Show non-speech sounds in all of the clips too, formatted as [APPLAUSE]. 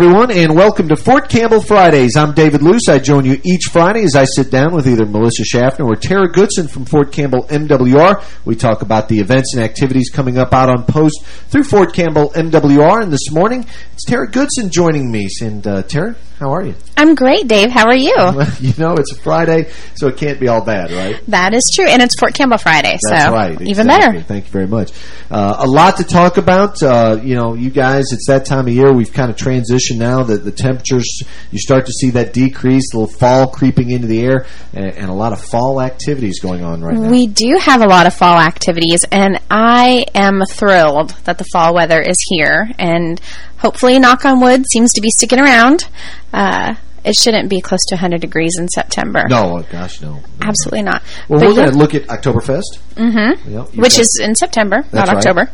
Everyone, and welcome to Fort Campbell Fridays. I'm David Luce. I join you each Friday as I sit down with either Melissa Schaffner or Tara Goodson from Fort Campbell MWR. We talk about the events and activities coming up out on post through Fort Campbell MWR. And this morning, it's Tara Goodson joining me. And, uh, Tara, how are you? I'm great, Dave. How are you? [LAUGHS] Well, you know, it's a Friday, so it can't be all bad, right? That is true, and it's Fort Campbell Friday, That's so right. even exactly. better. Thank you very much. Uh, a lot to talk about. Uh, you know, you guys, it's that time of year. We've kind of transitioned now that the temperatures, you start to see that decrease, a little fall creeping into the air, and, and a lot of fall activities going on right now. We do have a lot of fall activities, and I am thrilled that the fall weather is here, and hopefully, knock on wood, seems to be sticking around. Uh, it shouldn't be close to 100 degrees in September. No, oh, gosh, no. Absolutely not. Well, But we're yeah. going to look at Oktoberfest. Mm-hmm. Yep, Which got- is in September, not That's right. October.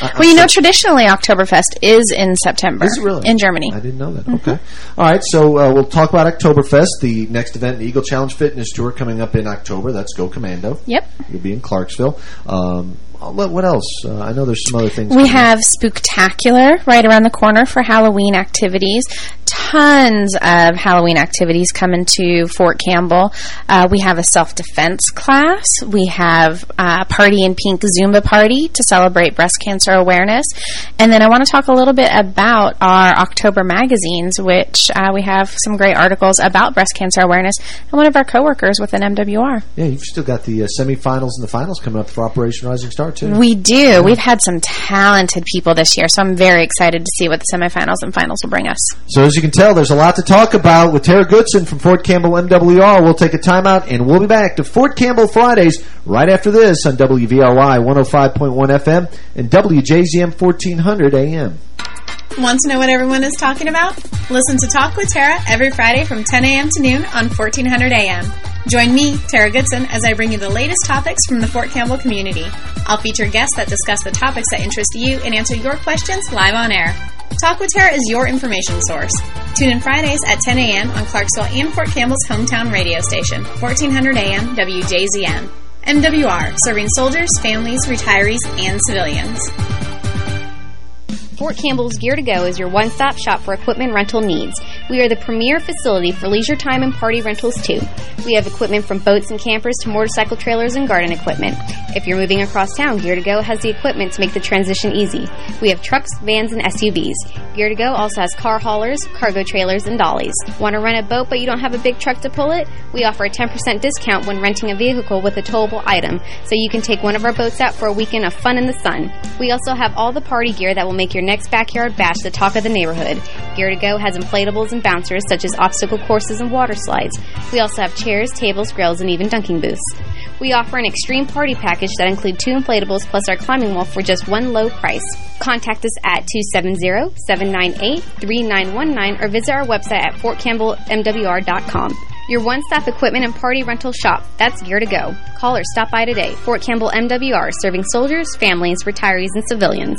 I- Well, you know, traditionally, Oktoberfest is in September. Is it really? In Germany. I didn't know that. Mm-hmm. Okay. All right, so uh, we'll talk about Oktoberfest, the next event, the Eagle Challenge Fitness Tour coming up in October. That's Go Commando. Yep. You'll be in Clarksville. Um, what else? Uh, I know there's some other things. We coming up. have Spooktacular right around the corner for Halloween activities. Tons of Halloween activities coming to Fort Campbell. Uh, we have a self-defense class. We have uh, Party in Pink Zumba Party to celebrate breast cancer awareness. And then I want to talk a little bit about our October magazines, which uh, we have some great articles about breast cancer awareness. And one of our coworkers with an MWR. Yeah, you've still got the uh, semifinals and the finals coming up for Operation Rising Star, too. We do. We've had some talented people this year, so I'm very excited to see what the semifinals and finals will bring us. So as you can tell, there's a lot to talk about with Tara Goodson from Fort Campbell MWR. We'll take a timeout, and we'll be back to Fort Campbell Fridays right after this on WVRY 105.1 FM and WJZM 1400 AM. Want to know what everyone is talking about? Listen to Talk with Tara every Friday from 10 a.m. to noon on 1400 a.m. Join me, Tara Goodson, as I bring you the latest topics from the Fort Campbell community. I'll feature guests that discuss the topics that interest you and answer your questions live on air. Talk with Tara is your information source. Tune in Fridays at 10 a.m. on Clarksville and Fort Campbell's hometown radio station, 1400 a.m. WJZM. MWR, serving soldiers, families, retirees, and civilians. Fort Campbell's Gear to Go is your one stop shop for equipment rental needs. We are the premier facility for leisure time and party rentals, too. We have equipment from boats and campers to motorcycle trailers and garden equipment. If you're moving across town, Gear to Go has the equipment to make the transition easy. We have trucks, vans, and SUVs. Gear to Go also has car haulers, cargo trailers, and dollies. Want to rent a boat but you don't have a big truck to pull it? We offer a 10% discount when renting a vehicle with a towable item, so you can take one of our boats out for a weekend of fun in the sun. We also have all the party gear that will make your next backyard bash the talk of the neighborhood. Gear to Go has inflatables and bouncers such as obstacle courses and water slides. We also have chairs, tables, grills, and even dunking booths. We offer an extreme party package that includes two inflatables plus our climbing wall for just one low price. Contact us at 270-798-3919 or visit our website at fortcampbellmwr.com. Your one-stop equipment and party rental shop. That's Gear to Go. Call or stop by today. Fort Campbell MWR, serving soldiers, families, retirees, and civilians.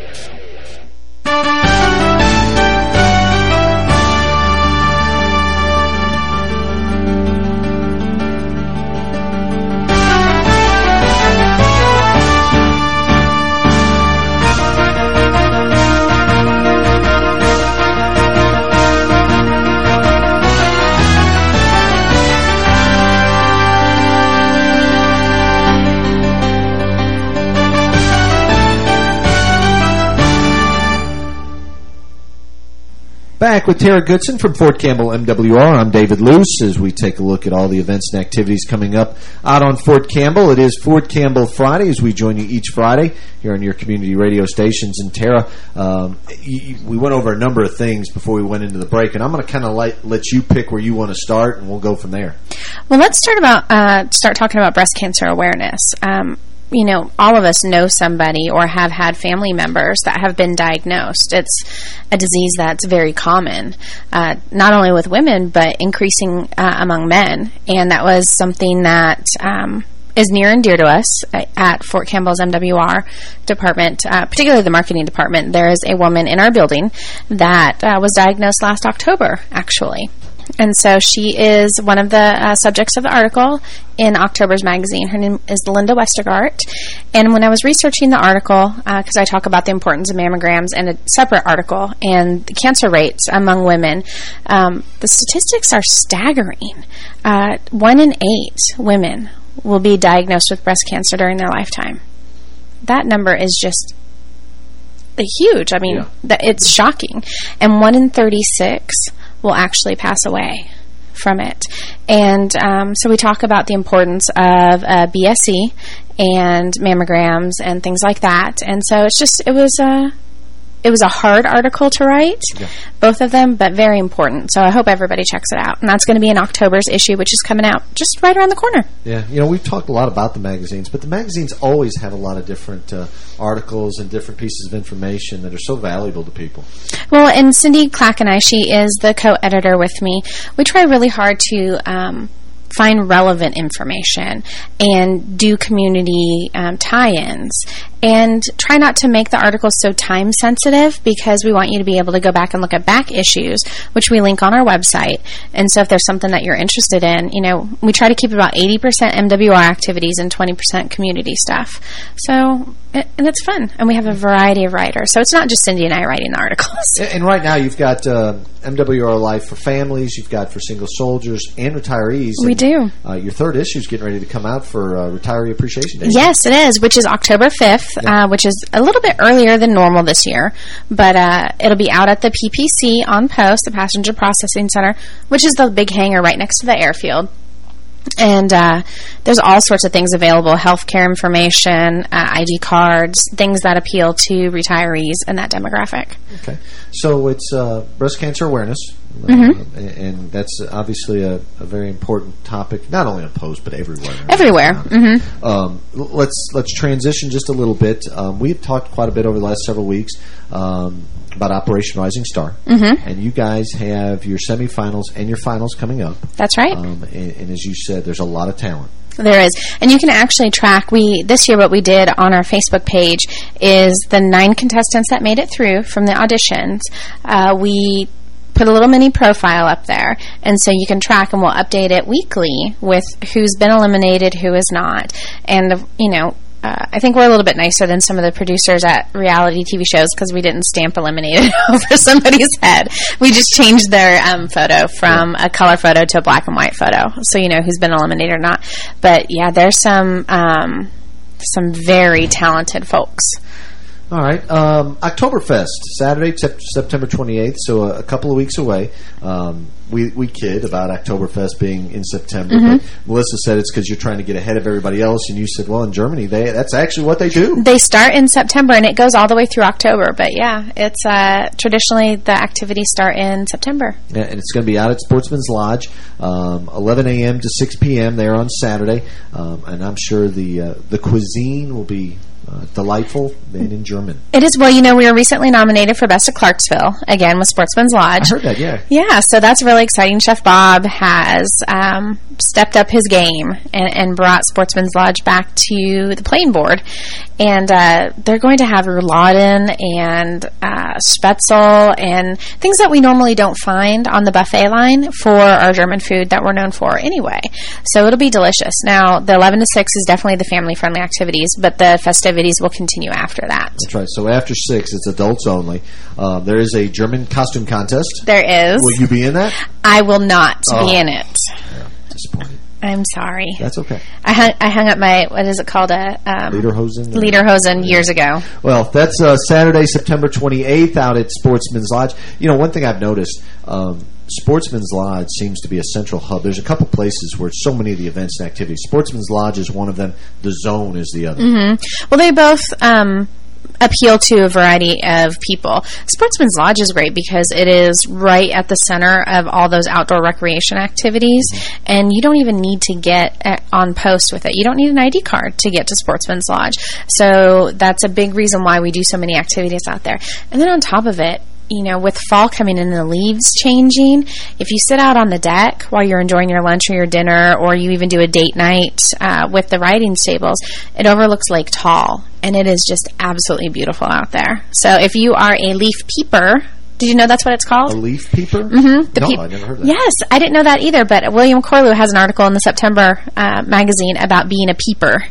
Back with Tara Goodson from Fort Campbell MWR. I'm David Luce as we take a look at all the events and activities coming up out on Fort Campbell. It is Fort Campbell Friday as we join you each Friday here on your community radio stations. And Tara, um, we went over a number of things before we went into the break, and I'm going to kind of let, you pick where you want to start, and we'll go from there. Well, let's start about uh, start talking about breast cancer awareness. Um, you know, all of us know somebody or have had family members that have been diagnosed. It's a disease that's very common, uh, not only with women, but increasing uh, among men. And that was something that um, is near and dear to us at Fort Campbell's MWR department, uh, particularly the marketing department. There is a woman in our building that uh, was diagnosed last October, actually. And so she is one of the uh, subjects of the article in October's magazine. Her name is Linda Westergaard. And when I was researching the article, because uh, I talk about the importance of mammograms in a separate article and the cancer rates among women, um, the statistics are staggering. Uh, one in eight women will be diagnosed with breast cancer during their lifetime. That number is just huge. I mean, yeah. it's shocking. And one in 36 will actually pass away from it. And um, so we talk about the importance of uh, BSE and mammograms and things like that. And so it's just, it was a, it was a hard article to write, yeah. both of them, but very important. So I hope everybody checks it out. And that's going to be in October's issue, which is coming out just right around the corner. Yeah, you know, we've talked a lot about the magazines, but the magazines always have a lot of different uh, articles and different pieces of information that are so valuable to people. Well, and Cindy Clack and I, she is the co-editor with me. We try really hard to... Um, find relevant information and do community um, tie-ins and try not to make the articles so time sensitive because we want you to be able to go back and look at back issues, which we link on our website. And so if there's something that you're interested in, you know, we try to keep about 80% MWR activities and 20% community stuff. So, and it's fun. And we have a variety of writers. So it's not just Cindy and I writing the articles. And right now you've got uh, MWR Life for families, you've got for single soldiers and retirees. We and, do. Uh, your third issue is getting ready to come out for uh, Retiree Appreciation Day. Yes, it is, which is October 5th yeah. uh, which is a little bit earlier than normal this year. But uh, it'll be out at the PPC on post, the Passenger Processing Center, which is the big hangar right next to the airfield. And uh, there's all sorts of things available, healthcare information, uh, ID cards, things that appeal to retirees and that demographic. Okay. So it's uh, breast cancer awareness, mm -hmm. and, and, that's obviously a, a, very important topic, not only on Post, but everywhere. Everywhere. Mm -hmm. um, let's let's transition just a little bit. Um, we've talked quite a bit over the last several weeks um, about Operation Rising Star. Mm -hmm. And you guys have your semifinals and your finals coming up. That's right. Um, and, and, as you said, there's a lot of talent. There is. And you can actually track, we this year what we did on our Facebook page is the nine contestants that made it through from the auditions. Uh, we put a little mini profile up there. And so you can track and we'll update it weekly with who's been eliminated, who is not. And, you know, uh, I think we're a little bit nicer than some of the producers at reality TV shows because we didn't stamp eliminated [LAUGHS] over somebody's head. We just changed their um, photo from yeah. a color photo to a black and white photo, so you know who's been eliminated or not. But yeah, there's some um, some very talented folks. All right. Um, Oktoberfest, Saturday, September 28th, so a, a, couple of weeks away. Um, we, we kid about Oktoberfest being in September, mm -hmm. but Melissa said it's because you're trying to get ahead of everybody else, and you said, well, in Germany, they that's actually what they do. They start in September, and it goes all the way through October. But yeah, it's uh, traditionally the activities start in September. Yeah, and it's going to be out at Sportsman's Lodge, um, 11 a.m. to 6 p.m. there on Saturday, um, and I'm sure the uh, the cuisine will be uh, delightful and in German. It is. Well, you know, we were recently nominated for Best of Clarksville, again, with Sportsman's Lodge. I heard that, yeah. Yeah, so that's really exciting. Chef Bob has um, stepped up his game and, and, brought Sportsman's Lodge back to the playing board. And uh, they're going to have rouladen and uh, spätzle and things that we normally don't find on the buffet line for our German food that we're known for anyway. So it'll be delicious. Now, the 11 to 6 is definitely the family-friendly activities, but the festivities activities will continue after that. That's right. So after 6, it's adults only. Um, there is a German costume contest. There is. Will you be in that? I will not oh. be in it. Yeah, disappointed. I'm sorry. That's okay. I hung, I hung up my, what is it called? A, um, Lederhosen? Lederhosen years ago. Well, that's uh, Saturday, September 28th out at Sportsman's Lodge. You know, one thing I've noticed, um, Sportsman's Lodge seems to be a central hub. There's a couple places where so many of the events and activities. Sportsman's Lodge is one of them. The Zone is the other. Mm -hmm. Well, they both um, appeal to a variety of people. Sportsman's Lodge is great because it is right at the center of all those outdoor recreation activities, and you don't even need to get uh, on post with it. You don't need an ID card to get to Sportsman's Lodge. So that's a big reason why we do so many activities out there. And then on top of it, you know, with fall coming in and the leaves changing, if you sit out on the deck while you're enjoying your lunch or your dinner, or you even do a date night uh, with the riding stables, it overlooks Lake Tall, and it is just absolutely beautiful out there. So if you are a leaf peeper, did you know that's what it's called? A leaf peeper? Mm-hmm. No, I never heard that. Yes, I didn't know that either, but William Corlew has an article in the September uh, magazine about being a peeper.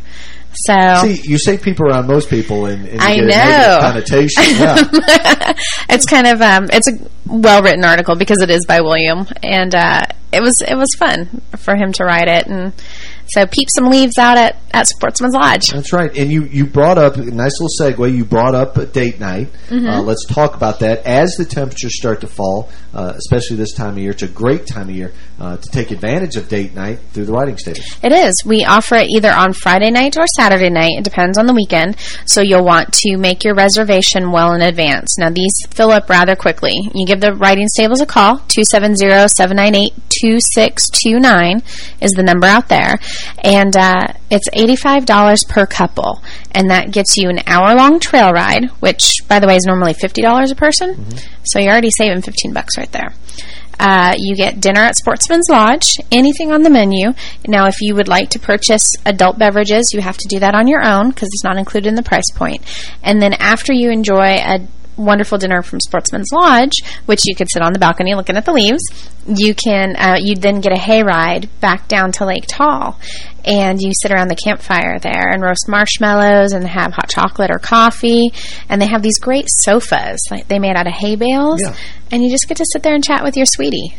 So see, you say people around most people, and, and I know connotation. Yeah. [LAUGHS] it's kind of um, it's a well written article because it is by William, and uh, it was it was fun for him to write it, and so peep some leaves out at, at Sportsman's Lodge. That's right. And you, you brought up, a nice little segue, you brought up a date night. Mm -hmm. uh, let's talk about that. As the temperatures start to fall, uh, especially this time of year, it's a great time of year uh, to take advantage of date night through the riding stables. It is. We offer it either on Friday night or Saturday night. It depends on the weekend. So you'll want to make your reservation well in advance. Now, these fill up rather quickly. You give the riding stables a call, 270-798-2629 is the number out there and uh, it's $85 per couple, and that gets you an hour-long trail ride, which, by the way, is normally $50 a person, mm -hmm. so you're already saving 15 bucks right there. Uh, you get dinner at Sportsman's Lodge, anything on the menu. Now, if you would like to purchase adult beverages, you have to do that on your own because it's not included in the price point. And then after you enjoy a wonderful dinner from Sportsman's Lodge, which you could sit on the balcony looking at the leaves. You can uh, you then get a hayride back down to Lake Tall, and you sit around the campfire there and roast marshmallows and have hot chocolate or coffee. And they have these great sofas, like they made out of hay bales, yeah. and you just get to sit there and chat with your sweetie.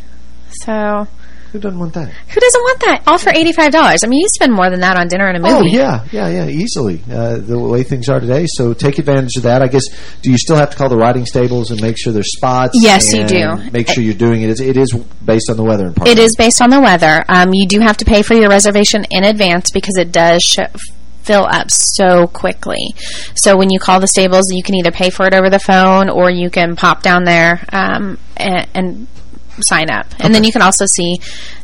So who doesn't want that? Who doesn't want that? All for $85. I mean, you spend more than that on dinner and a movie. Oh, yeah, yeah, yeah, easily, uh, the way things are today. So take advantage of that. I guess, do you still have to call the riding stables and make sure there's spots? Yes, you do. Make sure you're doing it. It is based on the weather in part. It is based on the weather. Um, you do have to pay for your reservation in advance because it does fill up so quickly. So when you call the stables, you can either pay for it over the phone or you can pop down there um, and, and sign up. And okay. then you can also see,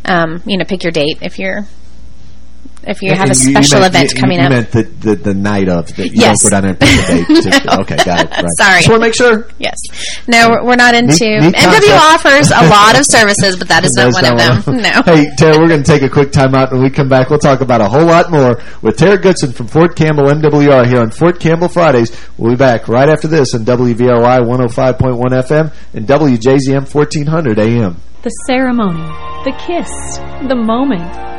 um, you know, pick your date if you're if you and have a special meant, event you, coming you up. You meant the, the, the night of. That you yes. don't go down there and pick the date. [LAUGHS] no. Okay, got it. Right. Sorry. Just want to make sure. Yes. No, we're, we're not into... Neat, neat MW offers a lot of services, but that is not one of them. One. No. Hey, Tara, we're going to take a quick time out. When we come back, we'll talk about a whole lot more with Tara Goodson from Fort Campbell MWR here on Fort Campbell Fridays. We'll be back right after this on WVRY 105.1 FM and WJZM 1400 AM. The ceremony, the kiss, the moment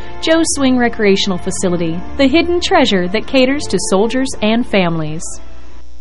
Joe's Swing Recreational Facility, the hidden treasure that caters to soldiers and families.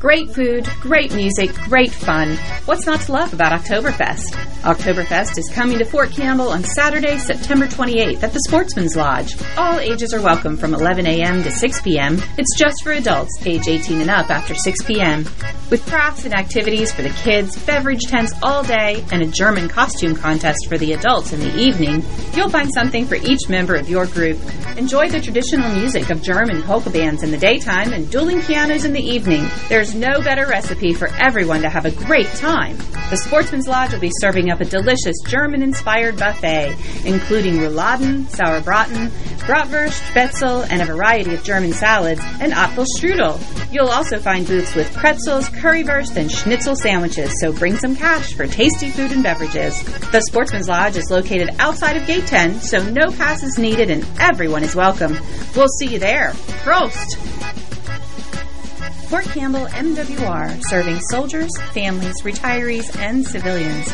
Great food, great music, great fun. What's not to love about Oktoberfest? Oktoberfest is coming to Fort Campbell on Saturday, September 28th at the Sportsman's Lodge. All ages are welcome from 11 a.m. to 6 p.m. It's just for adults, age 18 and up after 6 p.m. With crafts and activities for the kids, beverage tents all day, and a German costume contest for the adults in the evening, you'll find something for each member of your group. Enjoy the traditional music of German polka bands in the daytime and dueling pianos in the evening. There's no better recipe for everyone to have a great time. The Sportsman's Lodge will be serving up a delicious German-inspired buffet, including rouladen, sauerbraten, bratwurst, spätzle, and a variety of German salads, and Apfelstrudel. You'll also find booths with pretzels, currywurst, and schnitzel sandwiches, so bring some cash for tasty food and beverages. The Sportsman's Lodge is located outside of Gate 10, so no pass is needed and everyone is welcome. We'll see you there. Prost! Fort Campbell MWR, serving soldiers, families, retirees, and civilians.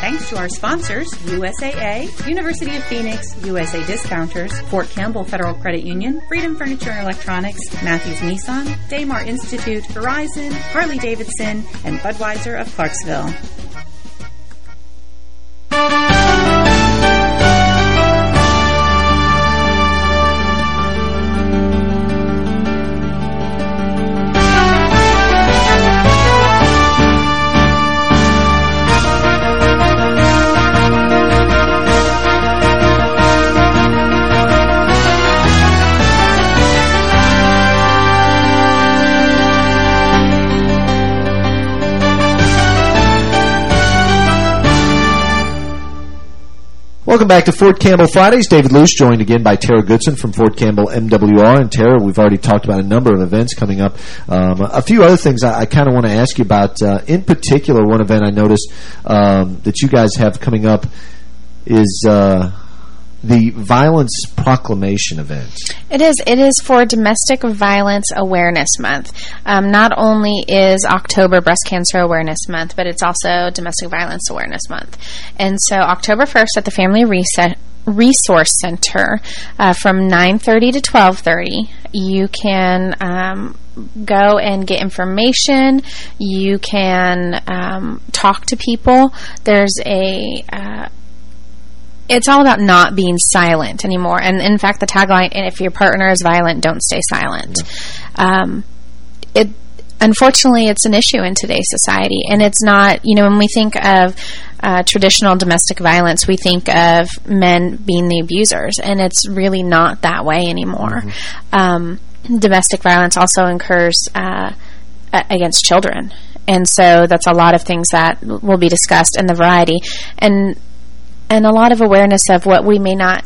Thanks to our sponsors, USAA, University of Phoenix, USA Discounters, Fort Campbell Federal Credit Union, Freedom Furniture and Electronics, Matthews Nissan, Daymar Institute, Verizon, Harley Davidson, and Budweiser of Clarksville. Welcome back to Fort Campbell Fridays. David Luce joined again by Tara Goodson from Fort Campbell MWR. And Tara, we've already talked about a number of events coming up. Um, a few other things I, I kind of want to ask you about. Uh, in particular, one event I noticed um, that you guys have coming up is... Uh, the Violence Proclamation event. It is. It is for Domestic Violence Awareness Month. Um, not only is October Breast Cancer Awareness Month, but it's also Domestic Violence Awareness Month. And so October 1st at the Family Reset Resource Center uh, from 9.30 to 12.30, you can... Um, go and get information. You can um, talk to people. There's a uh, it's all about not being silent anymore. And in fact, the tagline, if your partner is violent, don't stay silent. Yeah. Um, it Unfortunately, it's an issue in today's society. And it's not, you know, when we think of uh, traditional domestic violence, we think of men being the abusers. And it's really not that way anymore. Mm -hmm. um, domestic violence also occurs uh, against children. And so that's a lot of things that will be discussed in the variety. And and a lot of awareness of what we may not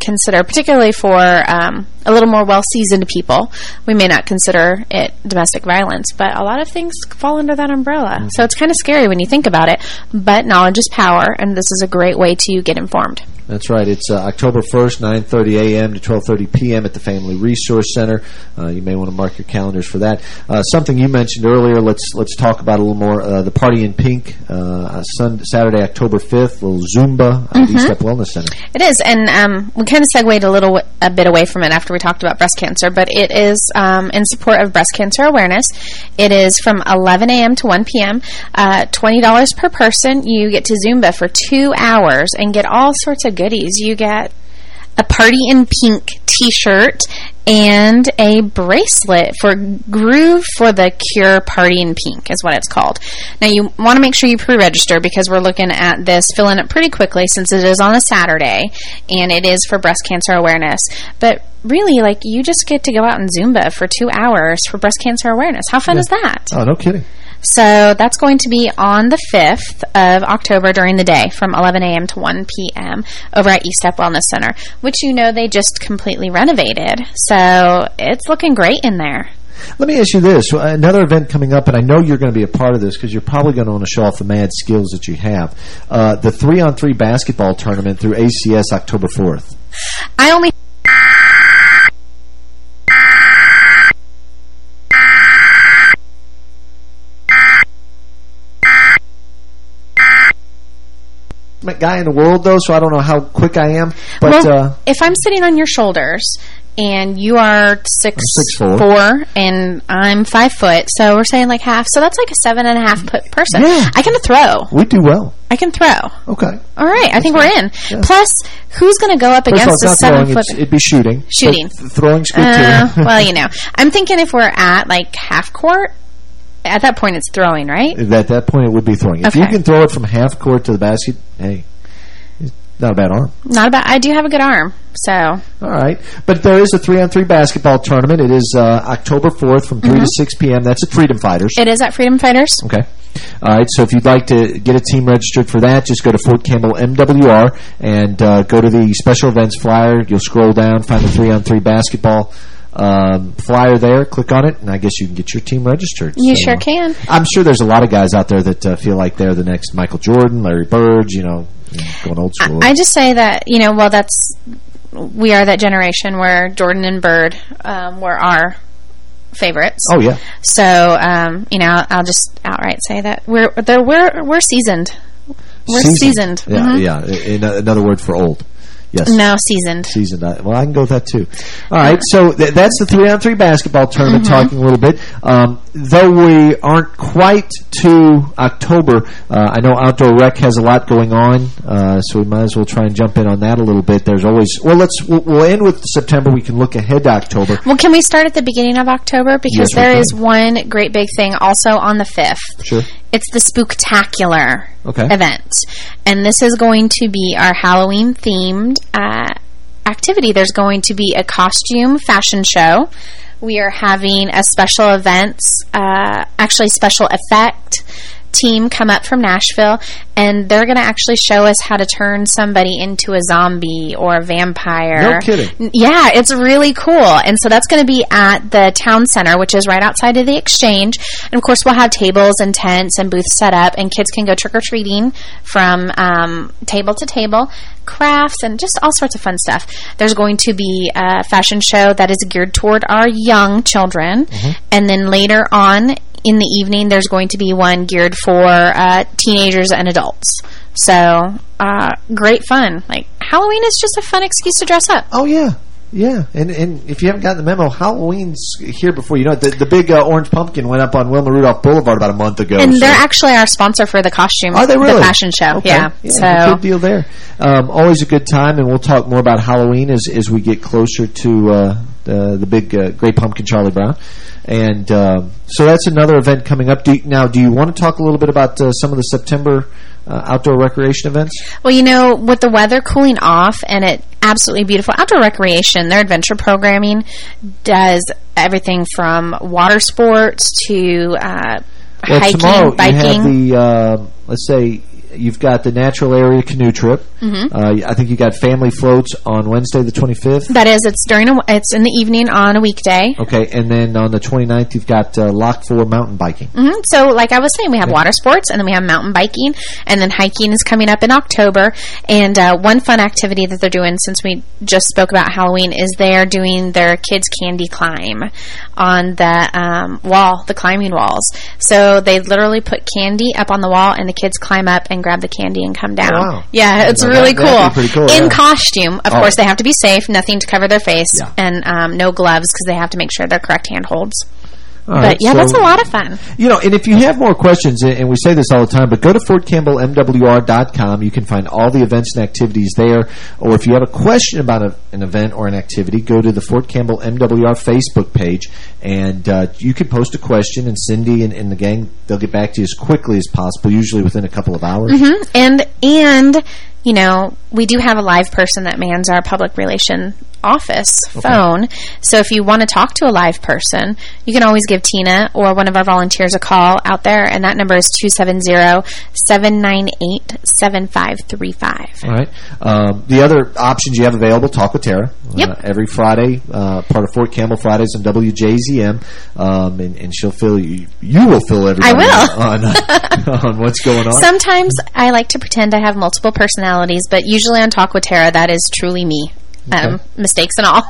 consider, particularly for um, a little more well-seasoned people, we may not consider it domestic violence, but a lot of things fall under that umbrella. Mm -hmm. So it's kind of scary when you think about it, but knowledge is power, and this is a great way to get informed. That's right. It's uh, October 1st, 9.30 a.m. to 12.30 p.m. at the Family Resource Center. Uh, you may want to mark your calendars for that. Uh, something you mentioned earlier, let's let's talk about a little more. Uh, the Party in Pink, uh, Sunday, Saturday, October 5th, little Zumba at mm -hmm. East Wellness Center. It is, and um, we kind of segued a little a bit away from it after we talked about breast cancer, but it is um, in support of breast cancer awareness. It is from 11 a.m. to 1 p.m., uh, $20 per person. You get to Zumba for two hours and get all sorts of goodies. You get a Party in Pink t-shirt and a bracelet for Groove for the Cure Party in Pink is what it's called. Now, you want to make sure you pre-register because we're looking at this filling up pretty quickly since it is on a Saturday and it is for breast cancer awareness. But really, like, you just get to go out and Zumba for two hours for breast cancer awareness. How fun yeah. is that? Oh, no kidding. So that's going to be on the 5th of October during the day from 11 a.m. to 1 p.m. over at Estep Wellness Center, which you know they just completely renovated. So it's looking great in there. Let me ask you this. Another event coming up, and I know you're going to be a part of this because you're probably going to want to show off the mad skills that you have. Uh, the three-on-three 3 basketball tournament through ACS October 4th. I only guy in the world, though, so I don't know how quick I am. But well, uh, if I'm sitting on your shoulders and you are six, six four. four, and I'm five foot. So we're saying like half. So that's like a seven and a half foot person. Yeah. I can throw. We do well. I can throw. Okay. All right, I think we're in. Plus, who's going to go up First all, against it's a seven throwing, foot? it'd be shooting. Shooting. But throwing's good Uh, well, you [LAUGHS] know, I'm thinking if we're at like half court, at that point it's throwing, right? At that point, it would be throwing. If you can throw it from half court to the basket, hey, not a bad arm. Not about. I do have a good arm, so All right. But there is a three-on-three basketball tournament. It is uh, October 4th from 3 Mm-hmm. to 6 p.m. That's at Freedom Fighters. it is at Freedom Fighters. Okay. All right. So if you'd like to get a team registered for that, just go to Fort Campbell MWR and uh, go to the special events flyer. You'll scroll down, find the three-on-three basketball um, flyer there. Click on it, and I guess you can get your team registered. You So, sure uh, can. I'm sure there's a lot of guys out there that uh, feel like they're the next Michael Jordan, Larry Bird, you know, going old school. I just say that you know, well, that's we are that generation where Jordan and Bird um, were our favorites. oh, yeah. So um, you know, I'll, I'll just outright say that we're there. We're we're seasoned. We're seasoned. Yeah, Mhm. yeah. In, another word for old. Yes. No, seasoned. seasoned. Well, I can go with that too. All right, so th that's the three-on-three basketball tournament. Mm-hmm. Talking a little bit, um, though we aren't quite to October. Uh, I know outdoor rec has a lot going on, uh, so we might as well try and jump in on that a little bit. There's always well, let's we'll, we'll end with September. We can look ahead to October. Well, can we start at the beginning of October because Yes, there is one great big thing also on the fifth. Sure. It's the Spooktacular Okay. event, and this is going to be our Halloween themed uh, activity. There's going to be a costume fashion show. We are having a special events, uh, actually special effect team come up from Nashville, and they're going to actually show us how to turn somebody into a zombie or a vampire. No kidding. Yeah, it's really cool. And so that's going to be at the town center, which is right outside of the exchange. And of course, we'll have tables and tents and booths set up, and kids can go trick or treating from um, table to table, crafts, and just all sorts of fun stuff. There's going to be a fashion show that is geared toward our young children. And then later on, in the evening, there's going to be one geared for uh, teenagers and adults. So, uh, great fun. Like, Halloween is just a fun excuse to dress up. Oh yeah. Yeah, and and if you haven't gotten the memo, Halloween's here before you know it. The, the big uh, orange pumpkin went up on Wilma Rudolph Boulevard about a month ago. And so- they're actually our sponsor for the costume, Are they really? the fashion show. Okay. Yeah. yeah So, good deal there. Um, always a good time, and we'll talk more about Halloween as as we get closer to uh, the the big uh, Great Pumpkin Charlie Brown. And um, so that's another event coming up. Do you, now, do you want to talk a little bit about uh, some of the September uh, outdoor recreation events? well, you know, with the weather cooling off and it absolutely beautiful outdoor recreation, their adventure programming does everything from water sports to uh, Well, hiking, biking. the uh, let's say you've got the natural area canoe trip. Mm-hmm. Uh, I think you got family floats on Wednesday the 25th. that is, it's during a, it's in the evening on a weekday. Okay, and then on the 29th you've got uh, Lock 4 mountain biking. hmm So, like I was saying, we have water sports, and then we have mountain biking, and then hiking is coming up in October. And uh, one fun activity that they're doing, since we just spoke about Halloween, is they're doing their kids' candy climb on the um, wall, the climbing walls. So they literally put candy up on the wall, and the kids climb up and grab the candy and come down. Wow. Yeah, it's really that- cool. cool, In yeah. costume, of Oh. course, they have to be safe, nothing to cover their face, Yeah. and um, no gloves because they have to make sure they're correct hand holds. All But right, yeah, so- that's a lot of fun. You know, and if you have more questions, and and we say this all the time, but go to FortCampbellMWR.com. You can find all the events and activities there. Or if you have a question about a, an event or an activity, go to the Fort Campbell MWR Facebook page, and uh, you can post a question, and Cindy and, and the gang, they'll get back to you as quickly as possible, usually within a couple of hours. Mm-hmm. And and you know, we do have a live person that mans our public relation office phone. So if you want to talk to a live person, you can always give Tina or one of our volunteers a call out there, and that number is 270-798-7535. All right. Um, the other options you have available, Talk with Tara. Yep. Uh, every Friday, uh, part of Fort Campbell Fridays on Um, and, and she'll fill you, you will fill everybody will. [LAUGHS] on, uh, on what's going on. Sometimes I like to pretend I have multiple personalities, but usually on Talk with Tara, that is truly me. Um, mistakes and all.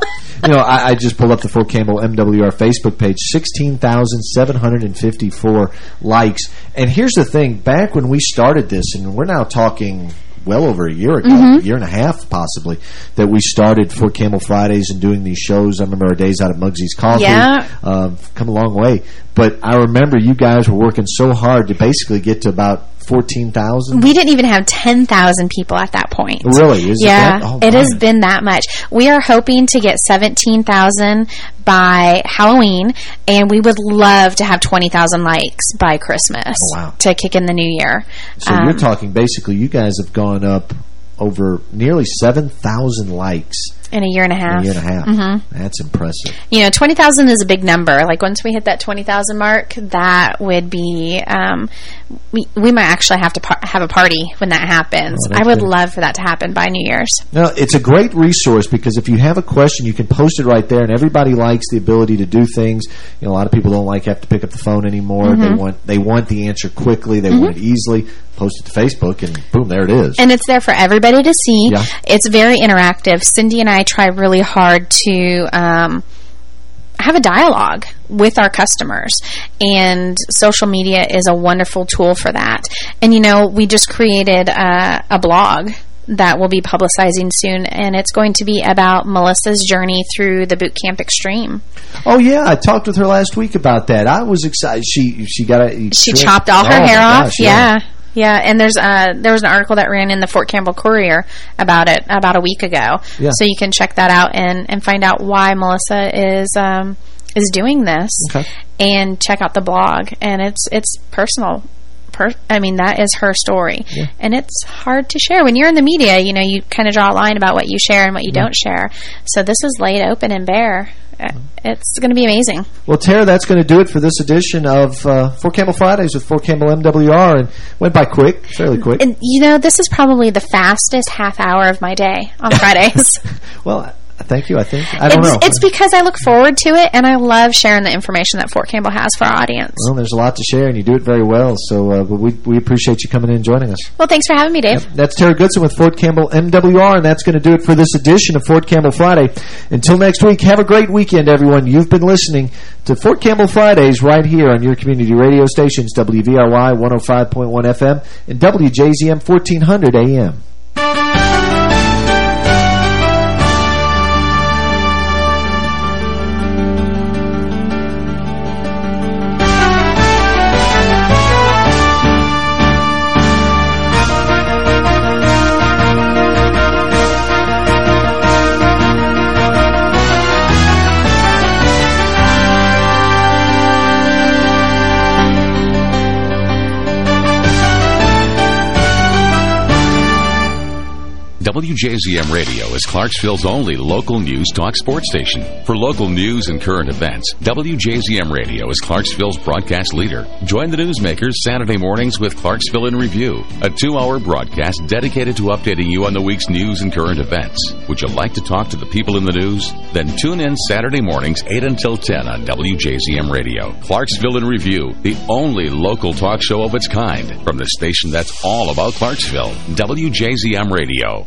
you know, I, I just pulled up the Fort Campbell MWR Facebook page, 16,754 likes. And here's the thing, back when we started this, and we're now talking well over a year ago, Mhm. a year and a half possibly, that we started Fort Campbell Fridays and doing these shows. I remember our days out at Muggsy's Coffee. Yeah. Uh, come a long way. But I remember you guys were working so hard to basically get to about 14,000. We didn't even have 10,000 people at that point. Really? Is it yeah, that? Oh, it has been that much. We are hoping to get 17,000 by Halloween, and we would love to have 20,000 likes by Christmas Oh, wow. to kick in the new year. So Um, you're talking basically you guys have gone up over nearly 7,000 likes in a year and a half. a year and a half. Mhm. That's impressive. You know, 20,000 is a big number. Like, once we hit that 20,000 mark, that would be, um, we, we might actually have to par have a party when that happens. Oh, I would good. love for that to happen by New Year's. Now, it's a great resource because if you have a question, you can post it right there, and everybody likes the ability to do things. You know, a lot of people don't like have to pick up the phone anymore. They Mhm. want they want the answer quickly. They Mhm. want it easily. Post it to Facebook, and boom, there it is. And it's there for everybody to see. Yeah. It's very interactive. Cindy and I try really hard to um, have a dialogue with our customers. And social media is a wonderful tool for that. And, you know, we just created a, a blog that we'll be publicizing soon, and it's going to be about Melissa's journey through the Boot Camp Extreme. Oh yeah, I talked with her last week about that. I was excited. She she got a She chopped all her Oh, hair off. gosh, yeah. Yeah, and there's uh there was an article that ran in the Fort Campbell Courier about it about a week ago. Yeah. So you can check that out and and find out why Melissa is um is doing this Okay. and check out the blog and it's it's personal. Per I mean that is her story. Yeah. And it's hard to share when you're in the media, you know, you kind of draw a line about what you share and what you don't share. So this is laid open and bare. Uh, It's going to be amazing. Well, Tara, that's going to do it for this edition of uh, Fort Campbell Fridays with Fort Campbell MWR, and went by quick, fairly quick. And you know, this is probably the fastest half hour of my day on [LAUGHS] Fridays. well, thank you. I think I don't it's, know. It's because I look forward to it, and I love sharing the information that Fort Campbell has for our audience. well, there's a lot to share, and you do it very well. So, uh, but we we appreciate you coming in and joining us. Well, thanks for having me, Dave. That's Tara Goodson with Fort Campbell MWR, and that's going to do it for this edition of Fort Campbell Friday. Until next week, have a great weekend, everyone. You've been listening to Fort Campbell Fridays right here on your community radio stations, WVRY 105.1 FM and WJZM 1400 AM. WJZM Radio is Clarksville's only local news talk sports station. For local news and current events, WJZM Radio is Clarksville's broadcast leader. Join the newsmakers Saturday mornings with Clarksville in Review, a two-hour broadcast dedicated to updating you on the week's news and current events. Would you like to talk to the people in the news? Then tune in Saturday mornings 8 until 10 on WJZM Radio. Clarksville in Review, the only local talk show of its kind from the station that's all about Clarksville, WJZM Radio.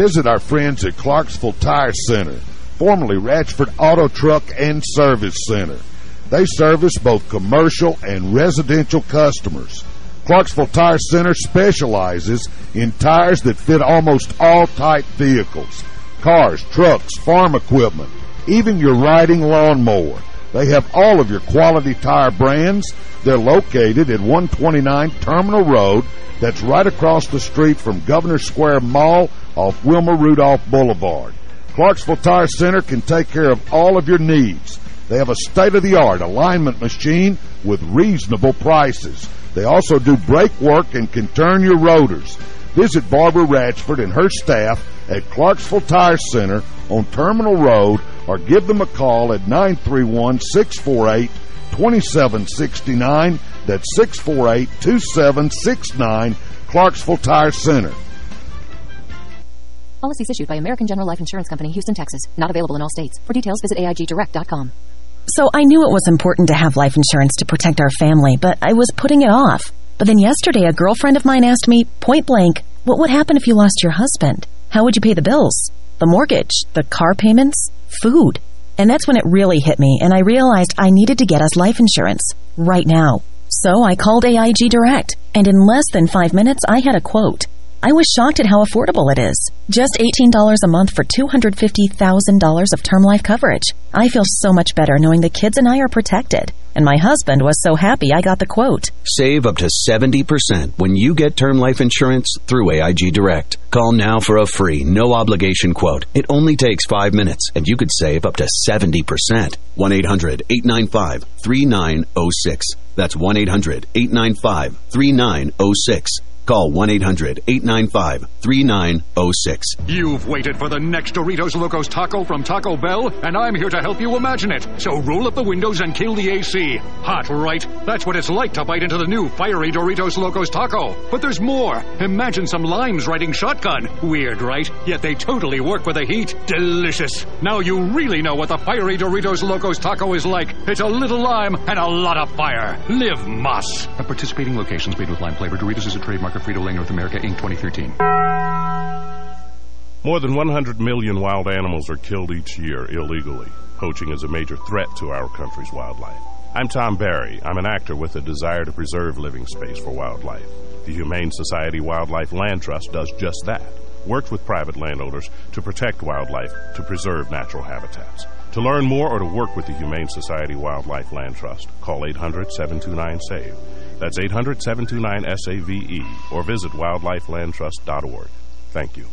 Visit our friends at Clarksville Tire Center, formerly Ratchford Auto Truck and Service Center. They service both commercial and residential customers. Clarksville Tire Center specializes in tires that fit almost all type vehicles. Cars, trucks, farm equipment, even your riding lawnmower. They have all of your quality tire brands. They're located at 129 Terminal Road. That's right across the street from Governor Square Mall off Wilma Rudolph Boulevard. Clarksville Tire Center can take care of all of your needs. They have a state-of-the-art alignment machine with reasonable prices. They also do brake work and can turn your rotors. Visit Barbara Ratchford and her staff at Clarksville Tire Center on Terminal Road or give them a call at 931-648-2769. That's 648-2769, Clarksville Tire Center. Policies issued by American General Life Insurance Company, Houston, Texas. Not available in all states. For details, visit AIGDirect.com. So I knew it was important to have life insurance to protect our family, but I was putting it off. But then yesterday, a girlfriend of mine asked me, point blank, what would happen if you lost your husband? How would you pay the bills? The mortgage? The car payments? Food? And that's when it really hit me, and I realized I needed to get us life insurance. Right now. So I called AIG Direct, and in less than five minutes, I had a quote. I was shocked at how affordable it is. Just $18 a month for $250,000 of term life coverage. I feel so much better knowing the kids and I are protected. And my husband was so happy I got the quote. Save up to 70% when you get term life insurance through AIG Direct. Call now for a free, no obligation quote. It only takes five minutes, and you could save up to 70%. 1 800 895 3906. That's 1 800 895 3906. Call 1-800-895-3906. You've waited for the next Doritos Locos Taco from Taco Bell, and I'm here to help you imagine it. So roll up the windows and kill the AC. Hot, right? That's what it's like to bite into the new fiery Doritos Locos Taco. But there's more. Imagine some limes riding shotgun. Weird, right? Yet they totally work with the heat. Delicious. Now you really know what the fiery Doritos Locos Taco is like. It's a little lime and a lot of fire. Live Más. At participating locations made with lime flavor, Doritos is a trademark of Frito-Lay North America, Inc. 2013. More than 100 million wild animals are killed each year illegally. Poaching is a major threat to our country's wildlife. I'm Tom Barry. I'm an actor with a desire to preserve living space for wildlife. The Humane Society Wildlife Land Trust does just that. Works with private landowners to protect wildlife, to preserve natural habitats. To learn more or to work with the Humane Society Wildlife Land Trust, call 800-729-SAVE. That's 800-729-SAVE or visit wildlifelandtrust.org. Thank you.